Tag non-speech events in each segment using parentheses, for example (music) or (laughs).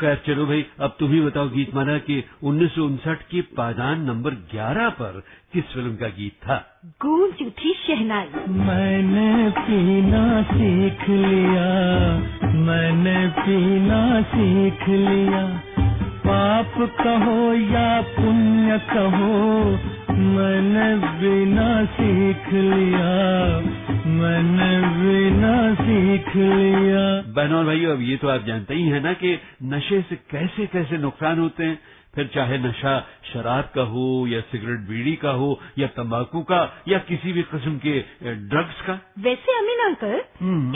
खैर चलो भाई अब तुम ही बताओ गीत माना कि उन्नीस की पादान नंबर 11 पर किस फ़िल्म का गीत था? गूंज उठी शहनाई। मैंने पीना सीख लिया मैंने पीना सीख लिया। पाप कहो या पुण्य कहो मैंने बिना सीख लिया मैंने बिना सीख लिया। बहनों और भाइयों अब ये तो आप जानते ही हैं ना कि नशे से कैसे कैसे नुकसान होते हैं। फिर चाहे नशा शराब का हो या सिगरेट बीड़ी का हो या तंबाकू का या किसी भी किस्म के ड्रग्स का। वैसे अमीन अंकल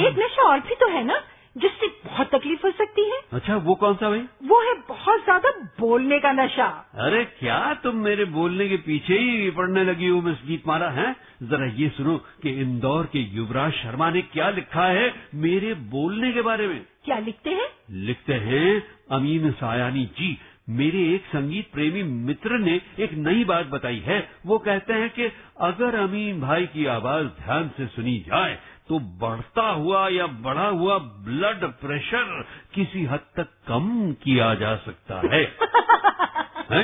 एक नशा और भी तो है ना? जिससे बहुत तकलीफ़ हो सकती है। अच्छा वो कौन सा भाई? वो है बहुत ज़्यादा बोलने का नशा। अरे क्या तुम मेरे बोलने के पीछे ही पड़ने लगी हो मिस गीत मारा है? जरा ये सुनो कि इंदौर के युवराज शर्मा ने क्या लिखा है मेरे बोलने के बारे में। क्या लिखते हैं? लिखते हैं अमीन सायानी जी मेरे एक संगीत प्रेमी मित्र ने एक नई बात बताई है। वो कहते हैं कि अगर अमीन भाई की आवाज़ ध्यान से सुनी जाए तो बढ़ता हुआ या बढ़ा हुआ ब्लड प्रेशर किसी हद तक कम किया जा सकता है, (laughs) है?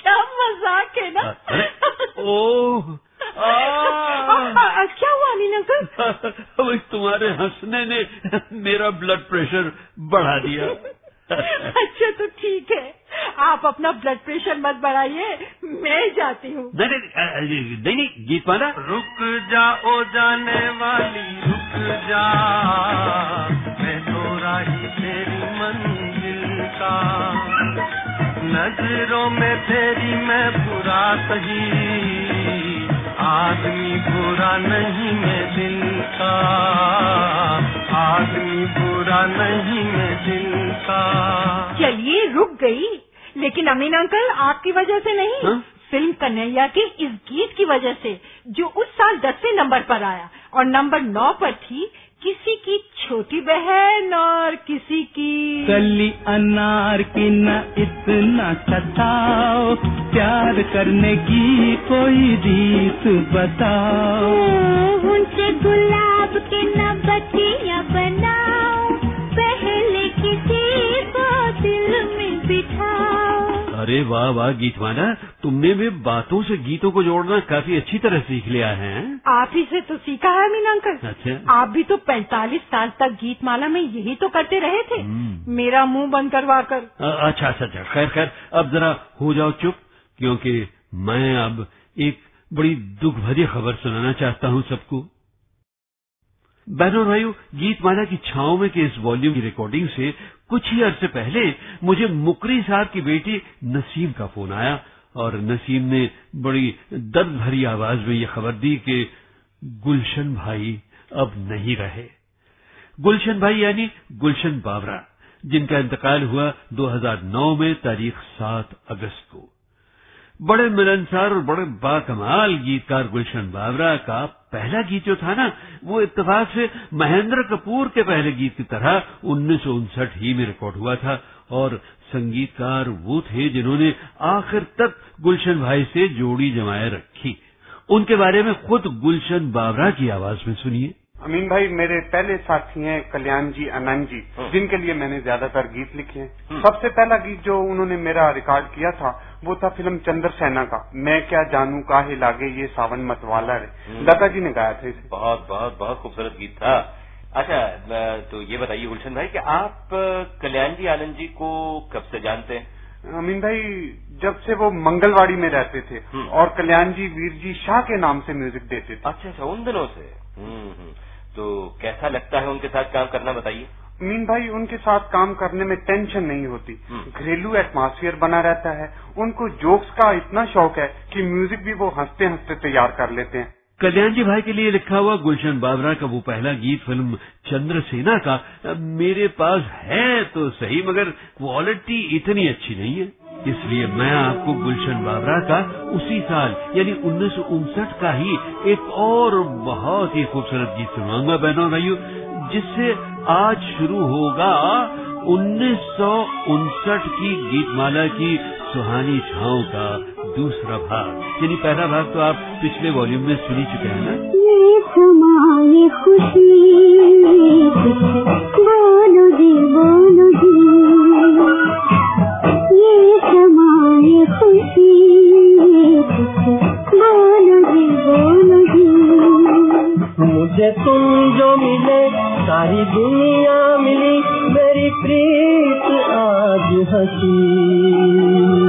क्या मज़ाक है ना? ओह क्या हुआ अमीन अंकल? (laughs) तुम्हारे हंसने ने मेरा ब्लड प्रेशर बढ़ा दिया। (laughs) अच्छा तो ठीक है। आप अपना ब्लड प्रेशर मत बढ़ाइए मैं जाती हूँ। नहीं नहीं नहीं गीत माना। रुक जा ओ जाने वाली रुक जा। मैं तो राही तेरी मंजिल का। नज़रों में तेरी मैं बुरा सही। आदमी बुरा नहीं मैं दिल का। आदमी बुरा नहीं मैं दिल गई लेकिन अमीन अंकल आपकी वजह से नहीं हा? फ़िल्म कन्हैया के इस गीत की वजह से जो उस साल दसवें नंबर पर आया और नंबर नौ पर थी किसी की छोटी बहन और किसी की कली अनार की न इतना सताओ प्यार करने की कोई रीत बताओ उनसे गुलाब के न बतिया बनाओ पहले किसी को दिल में बिठाओ। अरे वाह वाह गीतवाना तुमने भी बातों से गीतों को जोड़ना काफ़ी अच्छी तरह सीख लिया है आप ही से तो सीखा है अमीन अंकल अच्छा। आप भी तो 45 साल तक गीत माला में यही तो करते रहे थे। मेरा मुँह बंद करवा कर। अच्छा अच्छा अच्छा खैर खैर अब जरा हो जाओ चुप क्योंकि मैं अब एक बड़ी दुख भरी खबर सुनाना चाहता हूँ सबको। बहनों भाइयों, गीत माला की छाओ में के इस वॉल्यूम की रिकॉर्डिंग से कुछ ही अरसे पहले मुझे मुकरी साहब की बेटी नसीम का फ़ोन आया और नसीम ने बड़ी दर्द भरी आवाज़ में ये खबर दी कि गुलशन भाई अब नहीं रहे। गुलशन भाई यानी गुलशन बावरा, जिनका इंतकाल हुआ 2009 में तारीख 7 अगस्त को। बड़े मिलनसार और बड़े बाकमाल गीतकार गुलशन बावरा का पहला गीत जो था ना वो इत्तेफाक से महेंद्र कपूर के पहले गीत की तरह उन्नीस सौ उनसठ ही में रिकॉर्ड हुआ था। और संगीतकार वो थे जिन्होंने आखिर तक गुलशन भाई से जोड़ी जमाए रखी। उनके बारे में खुद गुलशन बाबरा की आवाज़ में सुनिए। अमीन भाई मेरे पहले साथी हैं कल्याण जी आनंद जी जिनके लिए मैंने ज़्यादातर गीत लिखे हैं। सबसे पहला गीत जो उन्होंने मेरा रिकॉर्ड किया था वो था फ़िल्म चंद्रसेना का। मैं क्या जानू काहे लागे ये सावन मतवाला रे? लता जी ने गाया था इसे। बहुत बहुत बहुत खूबसूरत गीत था। अच्छा तो ये बताइए गुलशन भाई कि आप कल्याण जी आनंद जी को कब से जानते हैं? अमीन भाई जब से वो मंगलवाड़ी में रहते थे और कल्याण जी वीर जी शाह के नाम से म्यूज़िक देते थे। अच्छा अच्छा उन दिनों से। तो कैसा लगता है उनके साथ काम करना बताइए। मीन भाई उनके साथ काम करने में टेंशन नहीं होती। घरेलू एटमॉस्फेयर बना रहता है। उनको जोक्स का इतना शौक है कि म्यूज़िक भी वो हँसते हँसते तैयार कर लेते हैं। कल्याण जी भाई के लिए लिखा हुआ गुलशन बाबरा का वो पहला गीत फ़िल्म चंद्रसेना का मेरे पास है तो सही मगर क्वालिटी इतनी अच्छी नहीं है। इसलिए मैं आपको गुलशन बाबरा का उसी साल यानी उन्नीस सौ उनसठ का ही एक और बहुत ही खूबसूरत गीत सुनाऊँगा बहनों भाइयों जिससे आज शुरू होगा उन्नीस सौ उनसठ की गीतमाला की सुहानी छाओ का दूसरा भाग। यानी पहला भाग तो आप पिछले वॉल्यूम में सुनी चुके हैं ना? खुशी, बोलो जी बोलो जी। ये समाए खुशी, बोलो जी, बोलो मुझे तुम जो मिले सारी दुनिया मिली मेरी प्रीत आज हसी।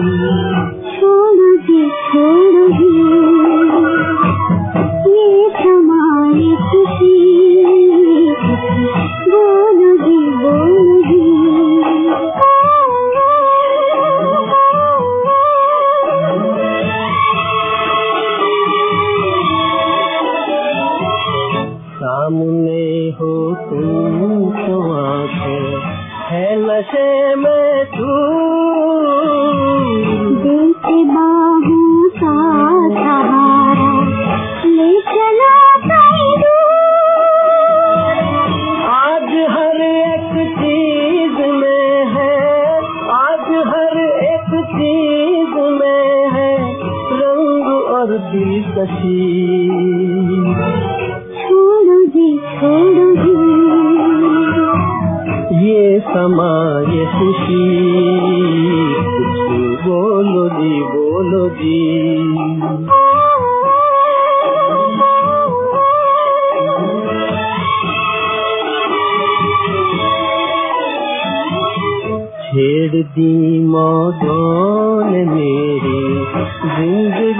दी मौजों ने मेरी ज़िंदगी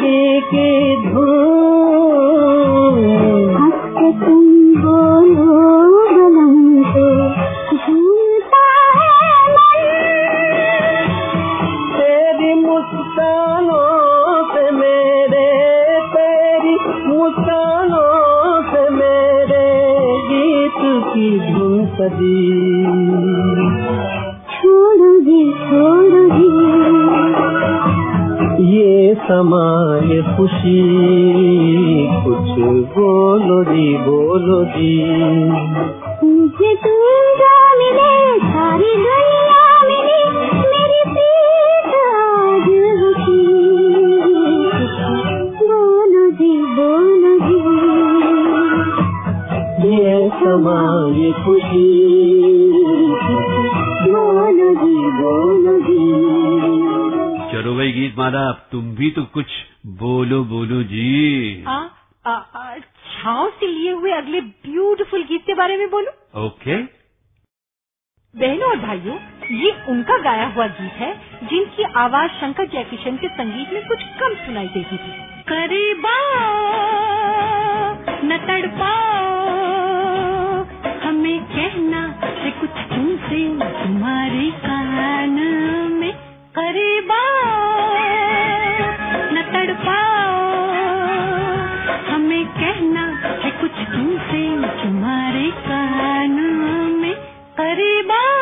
ये समा ये खुशी कुछ बोलो जी भाई गीत माला अब तुम भी तो कुछ बोलो बोलो जी। आ, आ, आ, छाव से लिए हुए अगले ब्यूटीफुल गीत के बारे में बोलो। ओके बहनों और भाइयों ये उनका गाया हुआ गीत है जिनकी आवाज़ शंकर जयकिशन के संगीत में कुछ कम सुनाई देती थी। करीबा न तड़पाओ हमें कहना कुछ तुमसे तुम्हारे कान तड़पाओ। हमें कहना है कुछ तुमसे तुम्हारे कानों में करीबा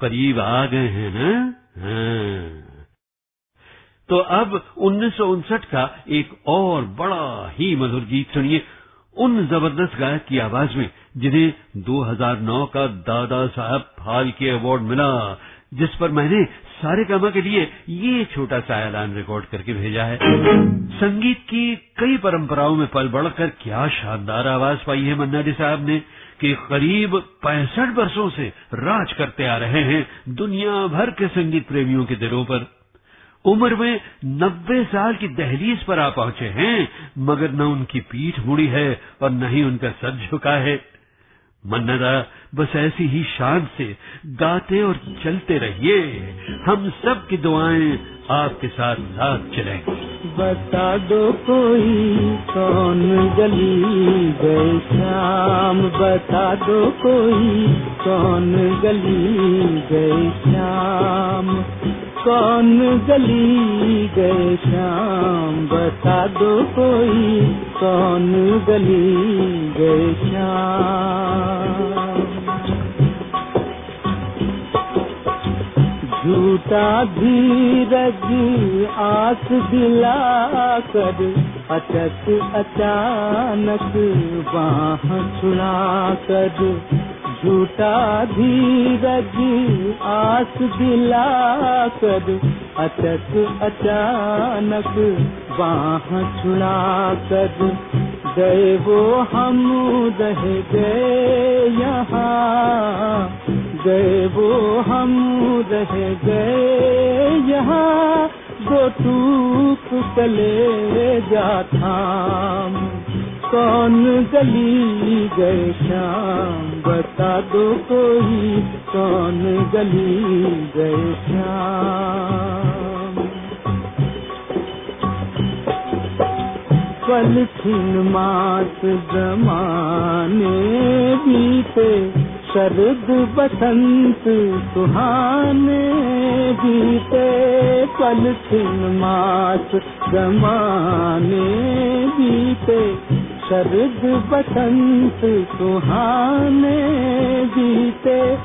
करीब आ गए हैं ना? हाँ। तो अब उन्नीस सौ उनसठ का एक और बड़ा ही मधुर गीत सुनिए। उन ज़बरदस्त गायक की आवाज़ में, जिन्हें 2009 का दादा साहब फाल्के अवार्ड मिला, जिस पर मैंने सारे कामा के लिए ये छोटा सा ऐलान रिकॉर्ड करके भेजा है। संगीत की कई परंपराओं में पल बढ़कर क्या शानदार आवाज़ पाई है मन्ना डे साहब ने। कि करीब पैंसठ वर्षों से राज करते आ रहे हैं दुनिया भर के संगीत प्रेमियों के दिलों पर। उम्र में नब्बे साल की दहलीज पर आ पहुँचे हैं, मगर न उनकी पीठ मुड़ी है और न ही उनका सर झुका है। मन्नदा बस ऐसी ही शान से गाते और चलते रहिए। हम सब की दुआएँ आपके साथ साथ चलेंगी बता दो कोई कौन गली गए श्याम। बता दो कोई कौन गली गए श्याम। कौन गली गए श्याम बता दो कोई कौन गली गए श्याम। झूठा धीरज आस दिला कर अचक अचानक बाह छुड़ा कर झूठा धीरज आस दिला कर अचक अचानक बाह छुड़ा कर। गए वो हम रह गए यहाँ। गए वो हम रह गए यहाँ। दो टूक चले जा थाम। कौन गली गए श्याम? बता दो कोई कौन गली गए श्याम? पल छिन जमाने बीते, शरद बसंत सुहाने बीते, पल छिन मास जमाने बीते शरद बसंत सुहाने बीते,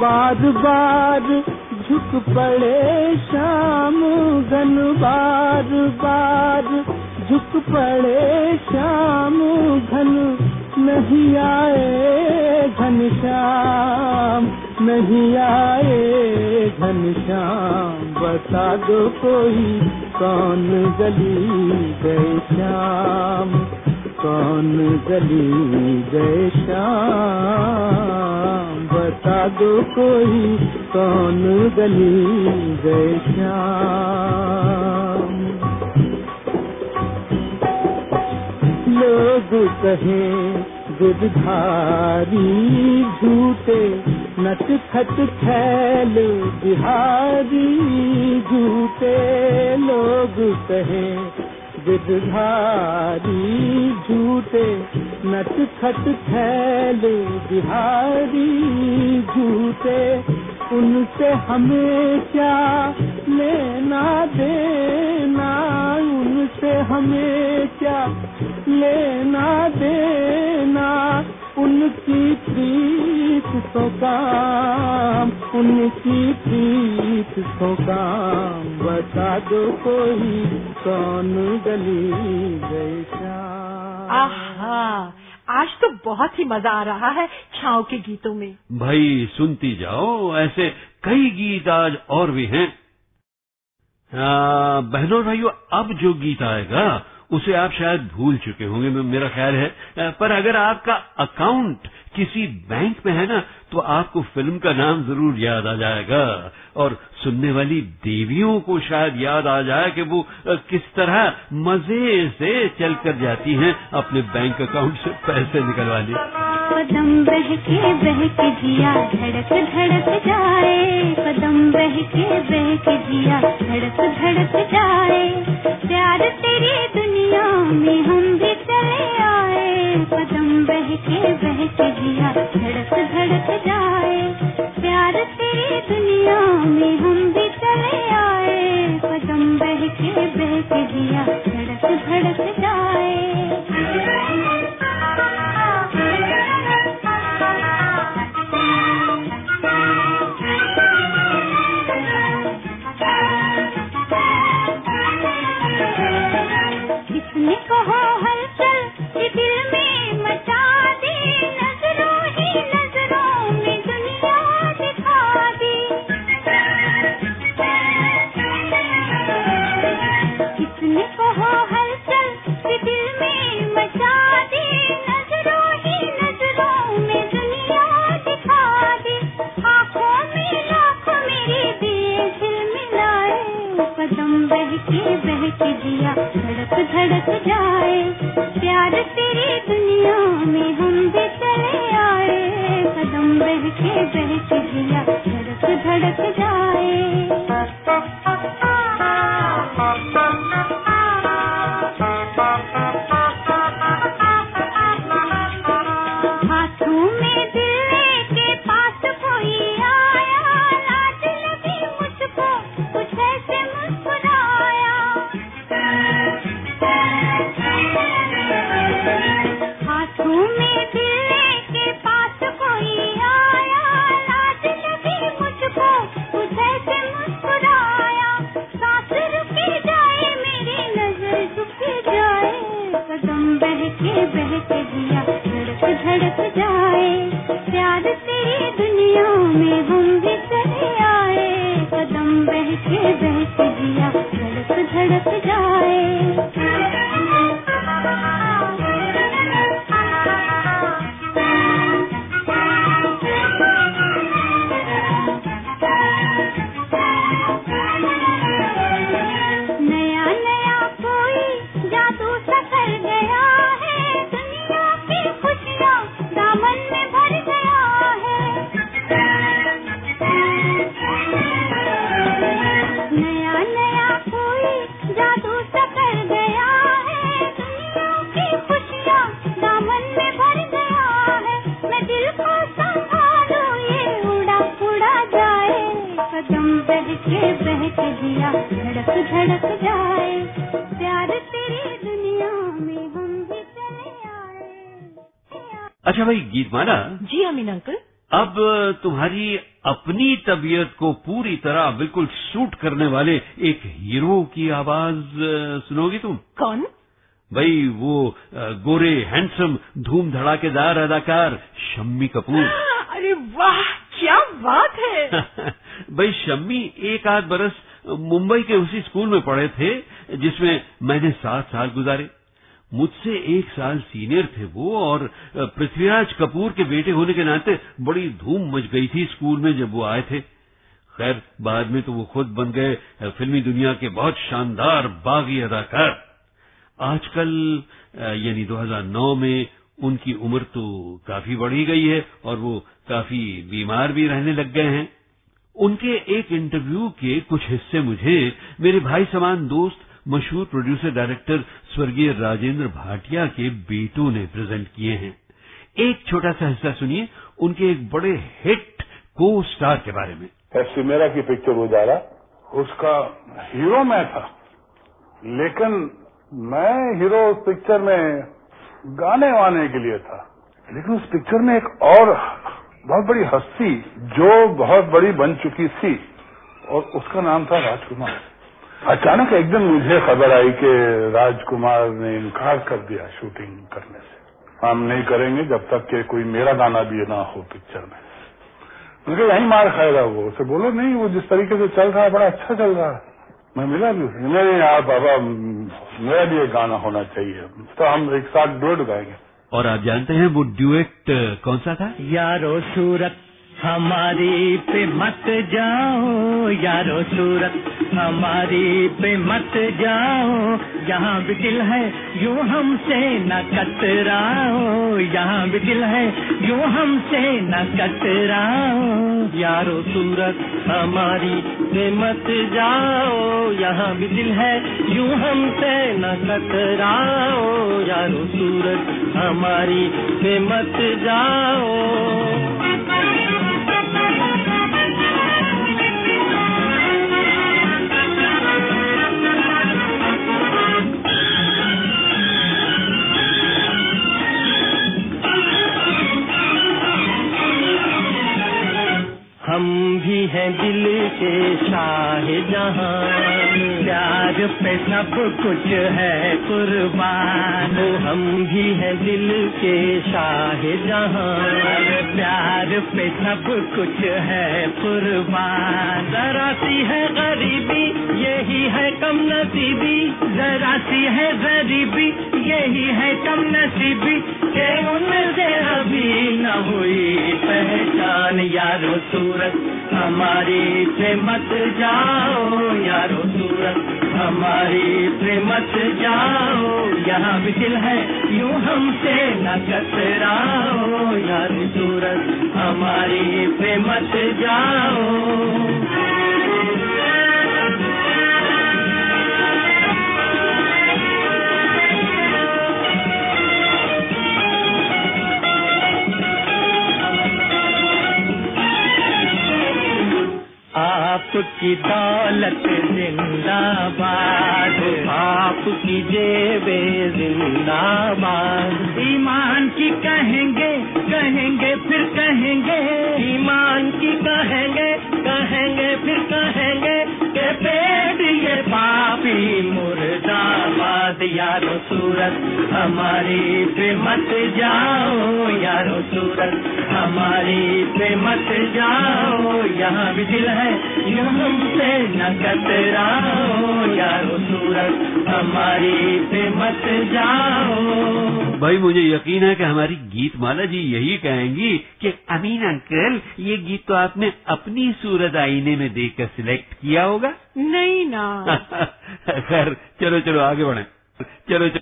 बार बार झुक पड़े शाम घन, बार बार झुक पड़े शाम घन। नहीं आए घन श्याम, नहीं आए घन श्याम। बता दो कोई कौन गली गए श्याम। कौन गली गए श्याम। बता दो कोई कौन गली गए श्याम। लोग कहें गिरधारी झूठे नट खट छैल बिहारी झूठे। लोग कहें गिरधारी झूठे नट खट छैल बिहारी झूठे, उनसे हमें क्या लेना देना? उनसे हमें क्या लेना देना? उनकी प्रीत तो काम, उनकी प्रीत तो काम बता दो कोई कौन गली आहा आज तो बहुत ही मज़ा आ रहा है छाव के गीतों में। भाई सुनती जाओ ऐसे कई गीत आज और भी हैं। बहनों भाइयों अब जो गीत आएगा उसे आप शायद भूल चुके होंगे मेरा ख्याल है। पर अगर आपका अकाउंट किसी बैंक में है ना तो आपको फ़िल्म का नाम ज़रूर याद आ जाएगा। और सुनने वाली देवियों को शायद याद आ जाए कि वो किस तरह मज़े से चल कर जाती हैं अपने बैंक अकाउंट से पैसे निकलवाने। कदम बहके बहके जिया, धड़क धड़क जाए। कदम बहके बहके जिया, धड़क धड़क जाए। प्यार तेरी दुनिया में हम भी चले आए। कदम बहके बहके जिया, धड़क धड़क दुनिया में हम भी आए। कदम बहके दिया धड़क धड़क जाए भाई गीत माला जी अमीन अंकल। अब तुम्हारी अपनी तबीयत को पूरी तरह बिल्कुल सूट करने वाले एक हीरो की आवाज़ सुनोगी तुम? कौन? भाई वो गोरे हैंडसम धूम धड़ाकेदार अदाकार शम्मी कपूर। (laughs) अरे वाह क्या बात है। (laughs) भाई शम्मी एक आध बरस मुंबई के उसी स्कूल में पढ़े थे जिसमें मैंने सात साल गुजारे। मुझसे एक साल सीनियर थे वो और पृथ्वीराज कपूर के बेटे होने के नाते बड़ी धूम मच गई थी स्कूल में जब वो आए थे। खैर, बाद में तो वो खुद बन गए फिल्मी दुनिया के बहुत शानदार बागी अदाकार। आजकल यानी 2009 में उनकी उम्र तो काफ़ी बढ़ी गई है और वो काफ़ी बीमार भी रहने लग गए हैं। उनके एक इंटरव्यू के कुछ हिस्से मुझे मेरे भाई समान दोस्त मशहूर प्रोड्यूसर डायरेक्टर स्वर्गीय राजेंद्र भाटिया के बेटों ने प्रेजेंट किए हैं। एक छोटा सा हिस्सा सुनिए, उनके एक बड़े हिट को स्टार के बारे में। एस्टिमेरा की पिक्चर उजाला उसका हीरो मैं था। लेकिन मैं हीरो उस पिक्चर में गाने वाने के लिए था। लेकिन उस पिक्चर में एक और बहुत बड़ी हस्ती, जो बहुत बड़ी बन चुकी थी, और उसका नाम था राजकुमार। अचानक एक दिन मुझे खबर आई कि राजकुमार ने इनकार कर दिया शूटिंग करने से। हम नहीं करेंगे जब तक कि कोई मेरा गाना भी ना हो पिक्चर में। मुझे यही मार खाएगा वो। उसे बोलो नहीं वो जिस तरीके से चल रहा है बड़ा अच्छा चल रहा है। मैं मिला भी उसे। नहीं यार बाबा मेरा भी एक गाना होना चाहिए। तो हम एक साथ डुएट गाएँगे। और आप जानते हैं वो ड्यूएट कौन सा था? यारो सूरत हमारी पे मत जाओ यारो सूरत, हमारी पे मत जाओ। यहाँ भी दिल है, यूँ हमसे न कतराओ। यहाँ भी दिल है, यूँ हमसे न कतराओ। यारो सूरत, हमारी पे मत जाओ। यहाँ भी दिल है, यूँ हमसे न कतराओ। यारो सूरत, हमारी पे मत जाओ। हम भी हैं दिल के शाह जहाँ प्यार पे सब कुछ है कुर्बान। हम भी है दिल के शाह जहाँ प्यार पे सब कुछ है कुर्बान। जरा सी है गरीबी, यही है कम नसीबी। जरा सी है गरीबी, यही है कम नसीबी। के उनसे अभी न हुई पहचान यारो सूरत हमारी से मत जाओ यारो सूरत हमारी से मत जाओ यहाँ भी दिल है, यूँ हमसे न कतराओ, यारो सूरत, हमारी पे मत जाओ आपकी दौलत जिंदाबाद। आपकी जेबे जिंदाबाद। ईमान की कहेंगे कहेंगे, फिर कहेंगे। ईमान की कहेंगे कहेंगे, फिर कहेंगे के पेड़ ये पापी मुर्दाबाद यारो सूरत हमारी पे मत जाओ यारो सूरत हमारी पे मत जाओ यहाँ भी दिल है यूँ हमसे न कतराओ यारो सूरत हमारी पे मत जाओ। भाई मुझे यकीन है कि हमारी गीत माला जी यही कहेंगी कि अमीन अंकल ये गीत तो आपने अपनी सूरत आईने में देखकर सिलेक्ट किया होगा। नहीं ना। (laughs) खैर चलो चलो आगे बढ़े। चलो चलो।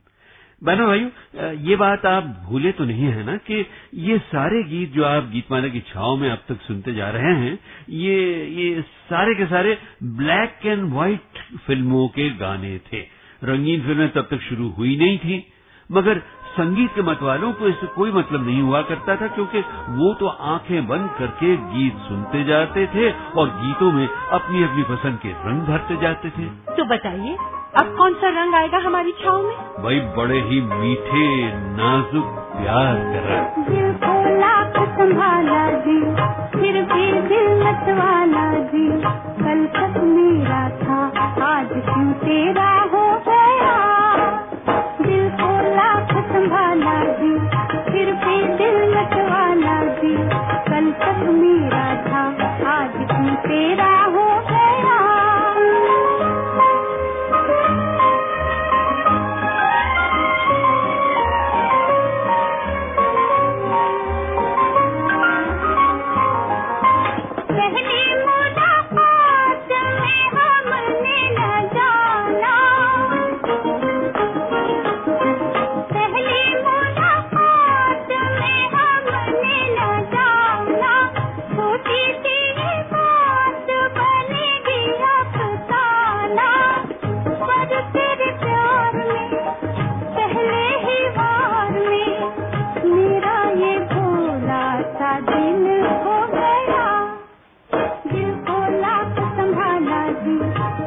बहनों, भाइयों ये बात आप भूले तो नहीं है ना कि ये सारे गीत जो आप गीतमाला की छाव में अब तक सुनते जा रहे हैं, ये ये सारे के सारे ब्लैक एंड व्हाइट फ़िल्मों के गाने थे। रंगीन फ़िल्में तब तक शुरू हुई नहीं थी, मगर संगीत के मत वालों को इससे कोई मतलब नहीं हुआ करता था क्योंकि वो तो आँखें बंद करके गीत सुनते जाते थे और गीतों में अपनी अपनी पसंद के रंग भरते जाते थे। तो बताइए अब कौन सा रंग आएगा हमारी छाव में? भाई बड़े ही मीठे नाजुक प्यार कर रहा दिल को लाख संभाला जी फिर भी दिल मत वाला जी कल तक मेरा था आज क्यों तेरा हो Thank you.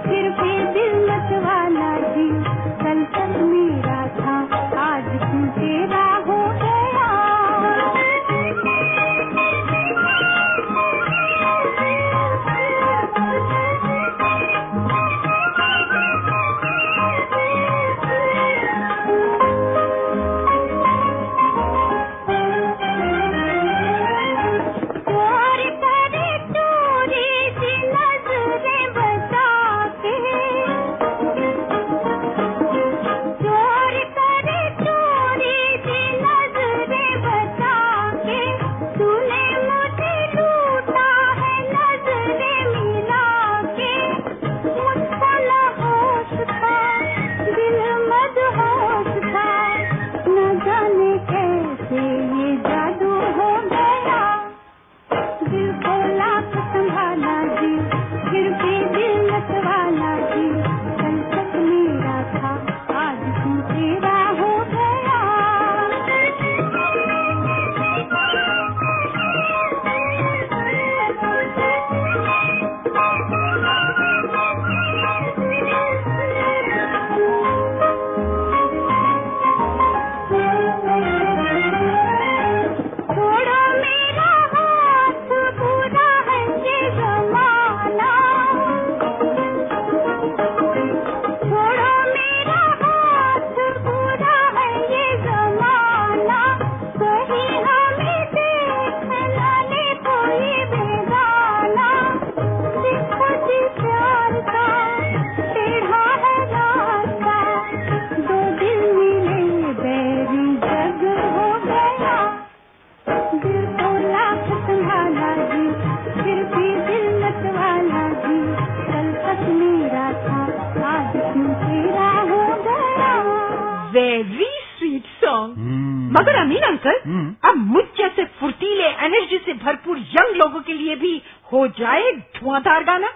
लिए भी हो जाए धुआंधार गाना?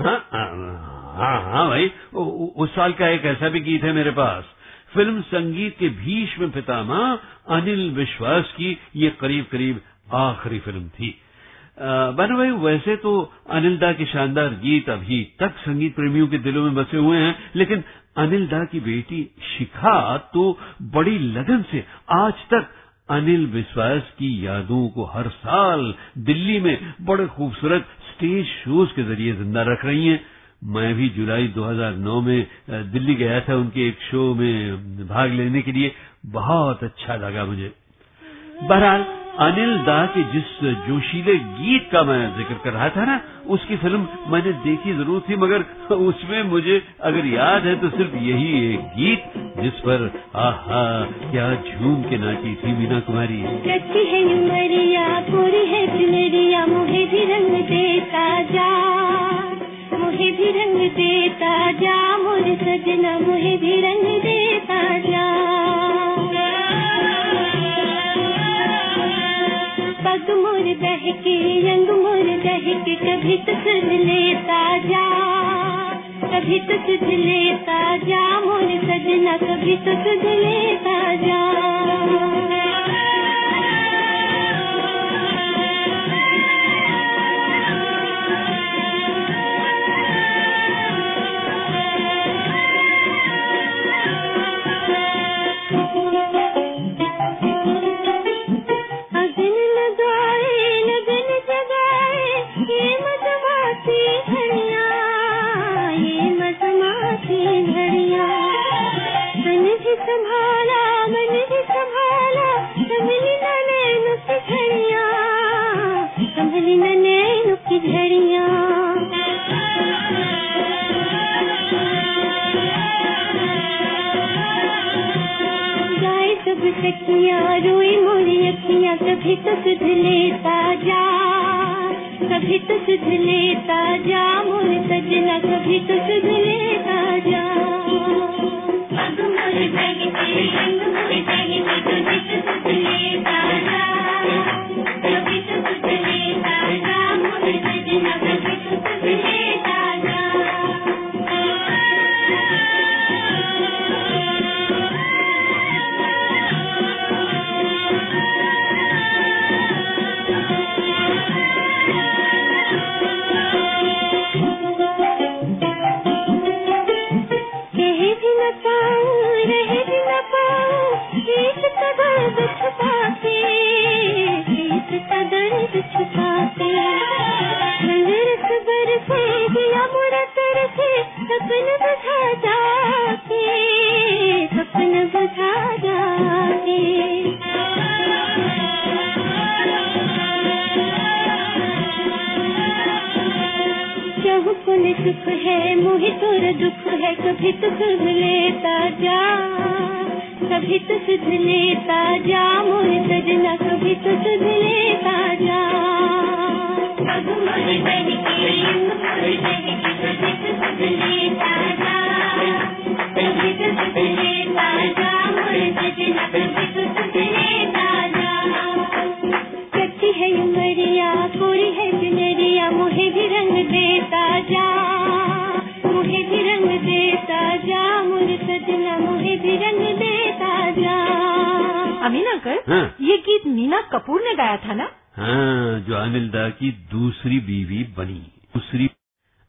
हाँ हाँ हाँ, हाँ भाई उस साल का एक ऐसा भी गीत है मेरे पास। फ़िल्म संगीत के भीष्म पितामह अनिल विश्वास की ये करीब करीब आखिरी फ़िल्म थी। बनो भाई वैसे तो अनिल दा के शानदार गीत अभी तक संगीत प्रेमियों के दिलों में बसे हुए हैं लेकिन अनिल दा की बेटी शिखा तो बड़ी लगन से आज तक अनिल विश्वास की यादों को हर साल दिल्ली में बड़े खूबसूरत स्टेज शोज़ के ज़रिए ज़िंदा रख रही हैं। मैं भी जुलाई 2009 में दिल्ली गया था उनके एक शो में भाग लेने के लिए। बहुत अच्छा लगा मुझे। बहरहाल अनिल दा के जिस जोशीले गीत का मैं ज़िक्र कर रहा था ना, उसकी फ़िल्म मैंने देखी ज़रूर थी, मगर उसमें मुझे अगर याद है तो सिर्फ़ यही एक गीत, जिस पर आहा, क्या झूम के नाची थी मीना कुमारी। कच्ची है पूरी है मुझे भी रंग देता जा। मुझे भी रंग देता जा सजना मुझे भी रंग देता कभी तो सुध लेता जा, कभी तो सुध लेता जा, मोर सजना कभी तो सुध लेता जा। सखिया रोई मोरी अखियाँ, कभी तो सुध लेता जा, कभी तो सुध लेता जा, मोर सजना कभी तो सुध लेता जा। पग मोर जा। सपन बुझा जाके सपन सुख है मोहि तोर दुख है, कभी तो सुध लेता जा। कभी तो सुध लेता जा मोर सजना कभी तो सुध लेता जा। अमीन अंकल हाँ। ये गीत नीना कपूर ने गाया था ना हाँ जो अनिल दा की दूसरी बीवी बनी। दूसरी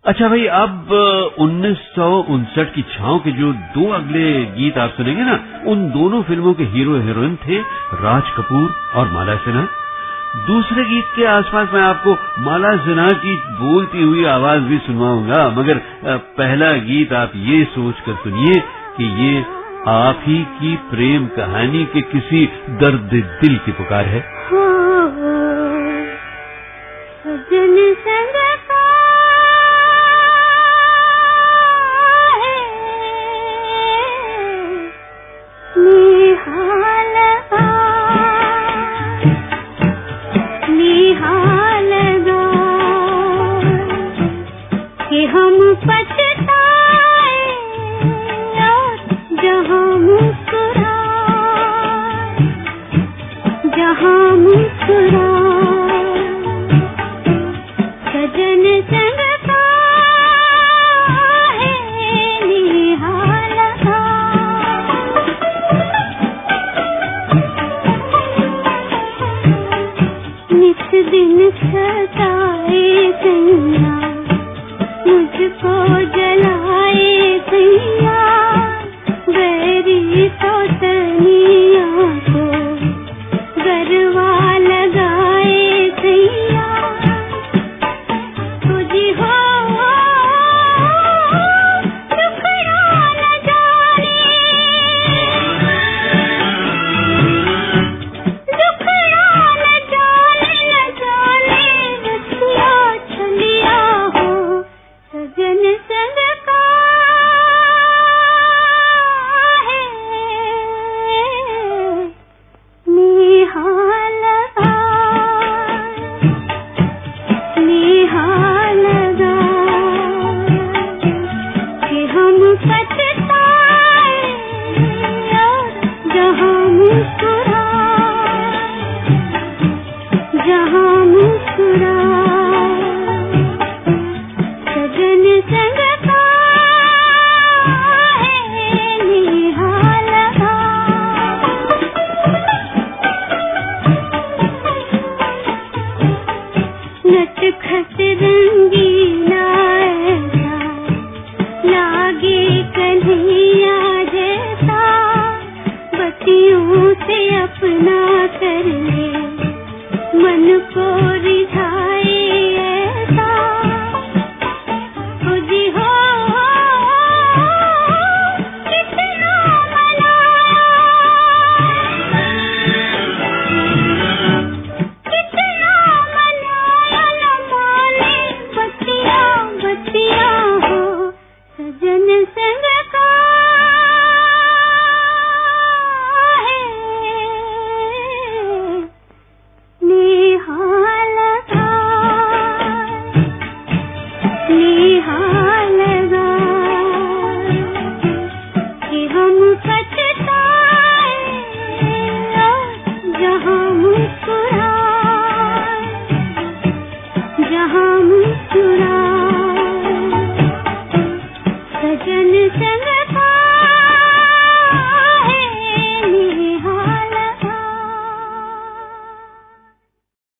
अच्छा भाई, अब उन्नीस सौ उनसठ की छाव के जो दो अगले गीत आप सुनेंगे ना, उन दोनों फ़िल्मों के हीरो हीरोइन थे राज कपूर और माला सिन्हा। दूसरे गीत के आसपास मैं आपको माला सिन्हा की बोलती हुई आवाज़ भी सुनवाऊँगा, मगर पहला गीत आप ये सोच कर सुनिए कि ये आप ही की प्रेम कहानी के किसी दर्द दिल की पुकार है।